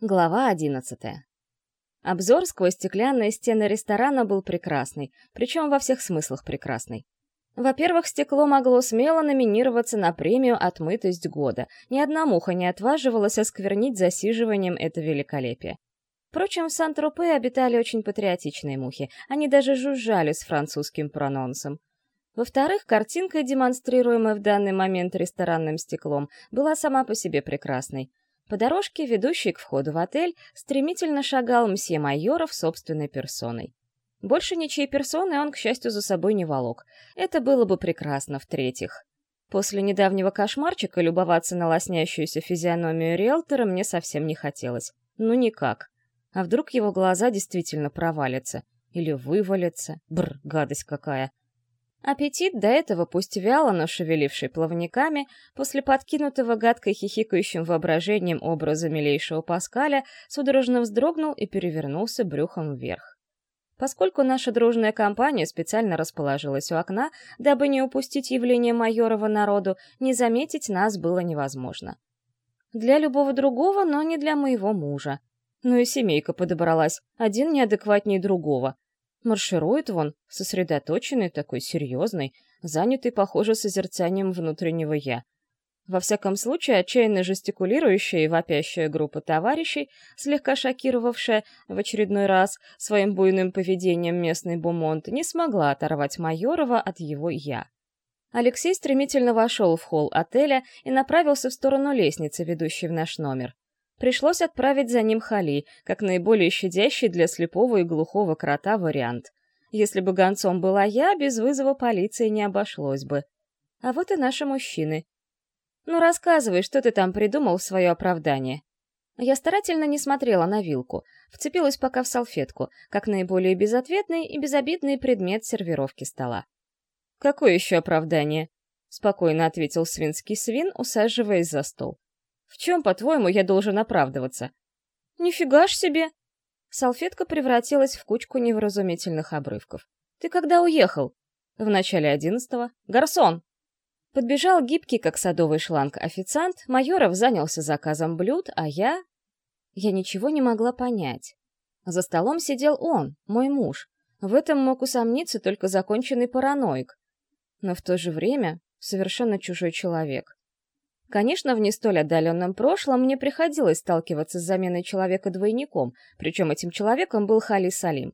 Глава одиннадцатая. Обзор сквозь стеклянные стены ресторана был прекрасный, причем во всех смыслах прекрасный. Во-первых, стекло могло смело номинироваться на премию «Отмытость года». Ни одна муха не отваживалась осквернить засиживанием это великолепие. Впрочем, в Сан-Тропе обитали очень патриотичные мухи, они даже жужжали с французским прононсом. Во-вторых, картинка, демонстрируемая в данный момент ресторанным стеклом, была сама по себе прекрасной. По дорожке, ведущей к входу в отель, стремительно шагал мсье Майоров собственной персоной. Больше ничьей персоны он, к счастью, за собой не волок. Это было бы прекрасно, в-третьих. После недавнего кошмарчика любоваться на лоснящуюся физиономию риэлтора мне совсем не хотелось. Ну никак. А вдруг его глаза действительно провалятся? Или вывалятся? Бр, гадость какая. Аппетит, до этого пусть вяло, но шевеливший плавниками, после подкинутого гадкой хихикающим воображением образа милейшего Паскаля, судорожно вздрогнул и перевернулся брюхом вверх. Поскольку наша дружная компания специально расположилась у окна, дабы не упустить явление Майорова народу, не заметить нас было невозможно. Для любого другого, но не для моего мужа. Ну и семейка подобралась, один неадекватнее другого — Марширует вон, сосредоточенный такой, серьезный, занятый, похоже, созерцанием внутреннего «я». Во всяком случае, отчаянно жестикулирующая и вопящая группа товарищей, слегка шокировавшая в очередной раз своим буйным поведением местный бумонт, не смогла оторвать Майорова от его «я». Алексей стремительно вошел в холл отеля и направился в сторону лестницы, ведущей в наш номер. Пришлось отправить за ним Хали, как наиболее щадящий для слепого и глухого крота вариант. Если бы гонцом была я, без вызова полиции не обошлось бы. А вот и наши мужчины. Ну, рассказывай, что ты там придумал в свое оправдание. Я старательно не смотрела на вилку, вцепилась пока в салфетку, как наиболее безответный и безобидный предмет сервировки стола. «Какое еще оправдание?» — спокойно ответил свинский свин, усаживаясь за стол. В чем, по-твоему, я должен оправдываться? Нифига ж себе! Салфетка превратилась в кучку невразумительных обрывков. Ты когда уехал? В начале одиннадцатого. Гарсон! Подбежал гибкий, как садовый шланг, официант, Майоров занялся заказом блюд, а я... Я ничего не могла понять. За столом сидел он, мой муж. В этом мог усомниться только законченный параноик. Но в то же время совершенно чужой человек. Конечно, в не столь отдаленном прошлом мне приходилось сталкиваться с заменой человека двойником, причем этим человеком был Хали Салим.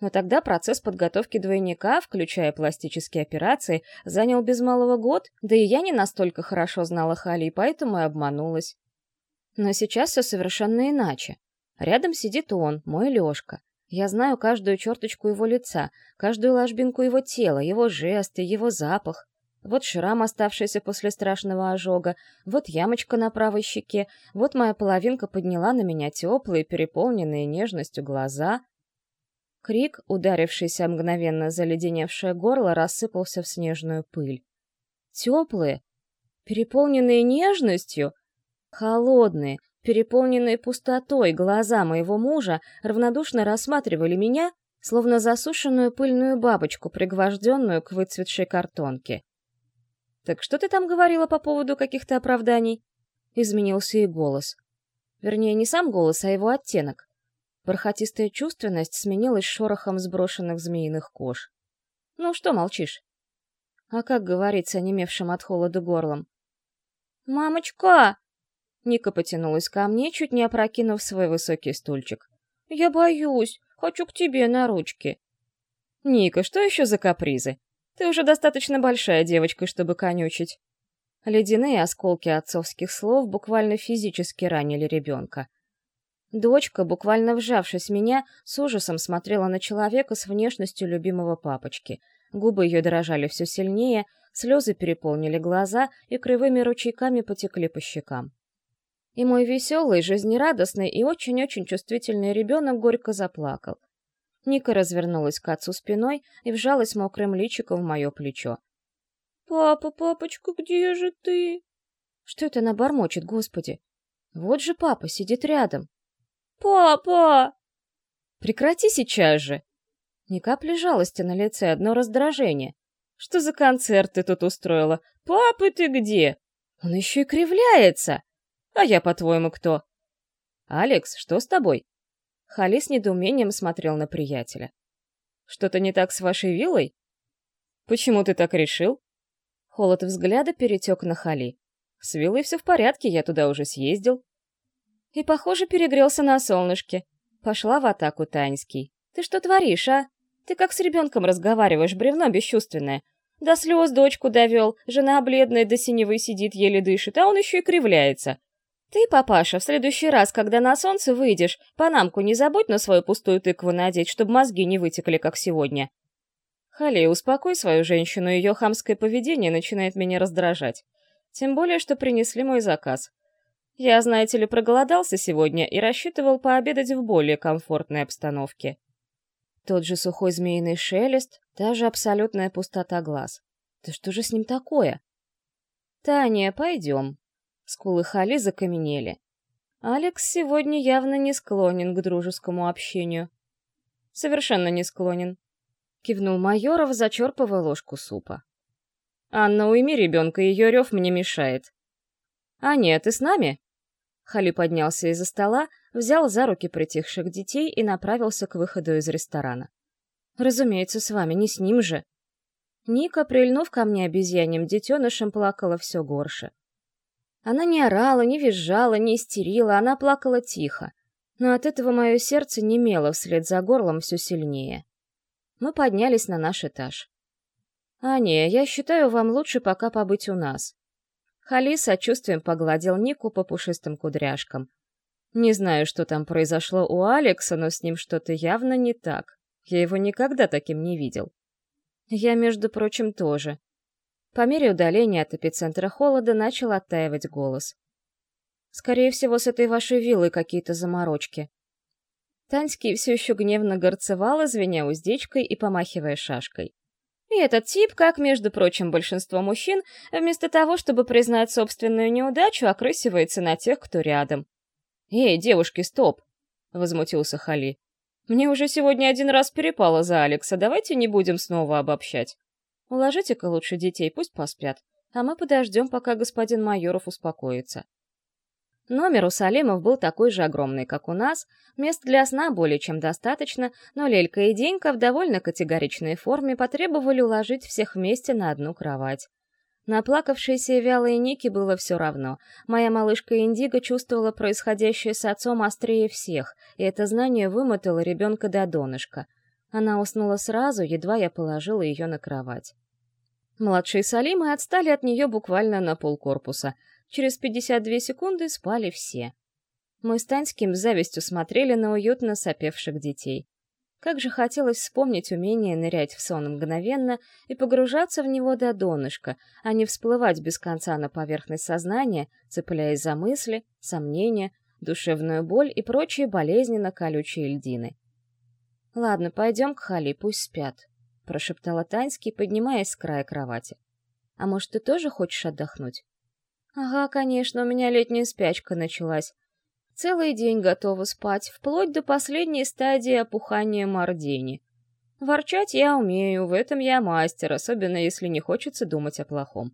Но тогда процесс подготовки двойника, включая пластические операции, занял без малого год, да и я не настолько хорошо знала Хали, поэтому и обманулась. Но сейчас все совершенно иначе. Рядом сидит он, мой Лёшка. Я знаю каждую черточку его лица, каждую ложбинку его тела, его жесты, его запах. Вот шрам, оставшийся после страшного ожога, вот ямочка на правой щеке, вот моя половинка подняла на меня теплые, переполненные нежностью глаза. Крик, ударившийся мгновенно заледеневшее горло, рассыпался в снежную пыль. Теплые, переполненные нежностью, холодные, переполненные пустотой глаза моего мужа равнодушно рассматривали меня, словно засушенную пыльную бабочку, пригвожденную к выцветшей картонке. «Так что ты там говорила по поводу каких-то оправданий?» Изменился и голос. Вернее, не сам голос, а его оттенок. Бархатистая чувственность сменилась шорохом сброшенных змеиных кож. «Ну что молчишь?» А как говорится, онемевшим от холода горлом? «Мамочка!» Ника потянулась ко мне, чуть не опрокинув свой высокий стульчик. «Я боюсь. Хочу к тебе на ручки». «Ника, что еще за капризы? Ты уже достаточно большая девочка, чтобы конючить. Ледяные осколки отцовских слов буквально физически ранили ребенка. Дочка, буквально вжавшись в меня, с ужасом смотрела на человека с внешностью любимого папочки. Губы ее дрожали все сильнее, слезы переполнили глаза и кривыми ручейками потекли по щекам. И мой веселый, жизнерадостный и очень-очень чувствительный ребенок горько заплакал. Ника развернулась к отцу спиной и вжалась мокрым личиком в мое плечо. «Папа, папочка, где же ты?» Что это она бормочет, господи? Вот же папа сидит рядом. «Папа!» «Прекрати сейчас же!» Ни капли жалости на лице, одно раздражение. «Что за концерт ты тут устроила? Папа, ты где?» «Он еще и кривляется!» «А я, по-твоему, кто?» «Алекс, что с тобой?» Хали с недоумением смотрел на приятеля. «Что-то не так с вашей виллой?» «Почему ты так решил?» Холод взгляда перетек на Хали. «С виллой все в порядке, я туда уже съездил». И, похоже, перегрелся на солнышке. Пошла в атаку Таньский. «Ты что творишь, а? Ты как с ребенком разговариваешь, бревно бесчувственное. До слез дочку довел, жена бледная до синевы сидит, еле дышит, а он еще и кривляется. Ты, папаша, в следующий раз, когда на солнце выйдешь, панамку не забудь на свою пустую тыкву надеть, чтобы мозги не вытекли, как сегодня. Халей, успокой свою женщину, ее хамское поведение начинает меня раздражать. Тем более, что принесли мой заказ. Я, знаете ли, проголодался сегодня и рассчитывал пообедать в более комфортной обстановке. Тот же сухой змеиный шелест, та же абсолютная пустота глаз. Да что же с ним такое? «Таня, пойдем», Скулы Хали закаменели. Алекс сегодня явно не склонен к дружескому общению. Совершенно не склонен. Кивнул Майоров, зачерпывая ложку супа. «Анна, уйми ребенка, ее рев мне мешает». «А нет, ты с нами?» Хали поднялся из-за стола, взял за руки притихших детей и направился к выходу из ресторана. «Разумеется, с вами, не с ним же». Ника, прильнув ко мне обезьяньем детенышем, плакала все горше. Она не орала, не визжала, не истерила, она плакала тихо. Но от этого мое сердце немело вслед за горлом все сильнее. Мы поднялись на наш этаж. «Аня, я считаю, вам лучше пока побыть у нас». Хали сочувствием погладил Нику по пушистым кудряшкам. Не знаю, что там произошло у Алекса, но с ним что-то явно не так. Я его никогда таким не видел. Я, между прочим, тоже. По мере удаления от эпицентра холода начал оттаивать голос. «Скорее всего, с этой вашей виллой какие-то заморочки». Таньский все еще гневно горцевал, звеня уздечкой и помахивая шашкой. И этот тип, как, между прочим, большинство мужчин, вместо того, чтобы признать собственную неудачу, окрысивается на тех, кто рядом. «Эй, девушки, стоп!» — возмутился Хали. «Мне уже сегодня один раз перепало за Алекса, давайте не будем снова обобщать. Уложите-ка лучше детей, пусть поспят, а мы подождем, пока господин Майоров успокоится. Номер у Салимов был такой же огромный, как у нас, мест для сна более чем достаточно, но Лелька и Денька в довольно категоричной форме потребовали уложить всех вместе на одну кровать. Наплакавшейся и вялой Нике было все равно. Моя малышка Индиго чувствовала происходящее с отцом острее всех, и это знание вымотало ребенка до донышка — она уснула сразу, едва я положила ее на кровать. Младшие Салимы отстали от нее буквально на полкорпуса. Через 52 секунды спали все. Мы с Таньским завистью смотрели на уютно сопевших детей. Как же хотелось вспомнить умение нырять в сон мгновенно и погружаться в него до донышка, а не всплывать без конца на поверхность сознания, цепляясь за мысли, сомнения, душевную боль и прочие болезненно колючие льдины. «Ладно, пойдем к Хали, пусть спят», — прошептала Таньский, поднимаясь с края кровати. «А может, ты тоже хочешь отдохнуть?» «Ага, конечно, у меня летняя спячка началась. Целый день готова спать, вплоть до последней стадии опухания мордени. Ворчать я умею, в этом я мастер, особенно если не хочется думать о плохом.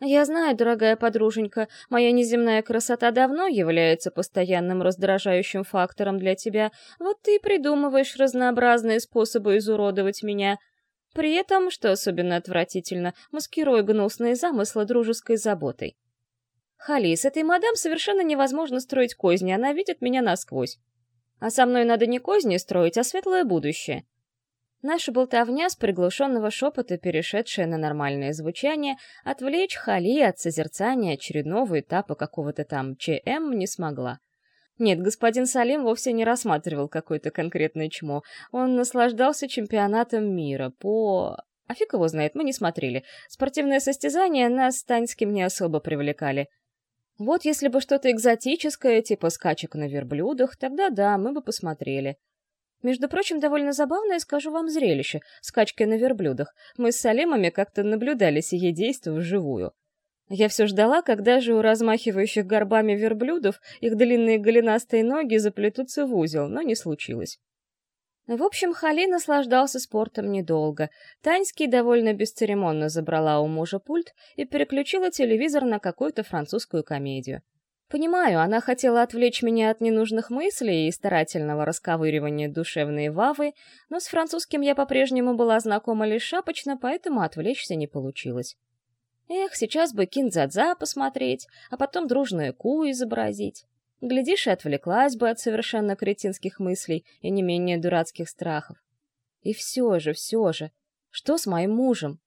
«Я знаю, дорогая подруженька, моя неземная красота давно является постоянным раздражающим фактором для тебя, вот ты и придумываешь разнообразные способы изуродовать меня. При этом, что особенно отвратительно, маскируя гнусные замыслы дружеской заботой. Хали, с этой мадам совершенно невозможно строить козни, она видит меня насквозь. А со мной надо не козни строить, а светлое будущее. Наша болтовня с приглушенного шепота, перешедшая на нормальное звучание, отвлечь Хали от созерцания очередного этапа какого-то там ЧМ не смогла. Нет, господин Салим вовсе не рассматривал какое-то конкретное чмо. Он наслаждался чемпионатом мира по... А фиг его знает, мы не смотрели. Спортивные состязания нас с Таньским не особо привлекали. Вот если бы что-то экзотическое, типа скачек на верблюдах, тогда да, мы бы посмотрели. Между прочим, довольно забавное, скажу вам, зрелище — скачки на верблюдах. Мы с Салемами как-то наблюдали сие действо вживую. Я все ждала, когда же у размахивающих горбами верблюдов их длинные голенастые ноги заплетутся в узел, но не случилось. В общем, Хали наслаждался спортом недолго. Таньский довольно бесцеремонно забрала у мужа пульт и переключила телевизор на какую-то французскую комедию. Понимаю, она хотела отвлечь меня от ненужных мыслей и старательного расковыривания душевной вавы, но с французским я по-прежнему была знакома лишь шапочно, поэтому отвлечься не получилось. Эх, сейчас бы киндзадза посмотреть, а потом дружную ку изобразить. Глядишь, и отвлеклась бы от совершенно кретинских мыслей и не менее дурацких страхов. И все же, все же, что с моим мужем?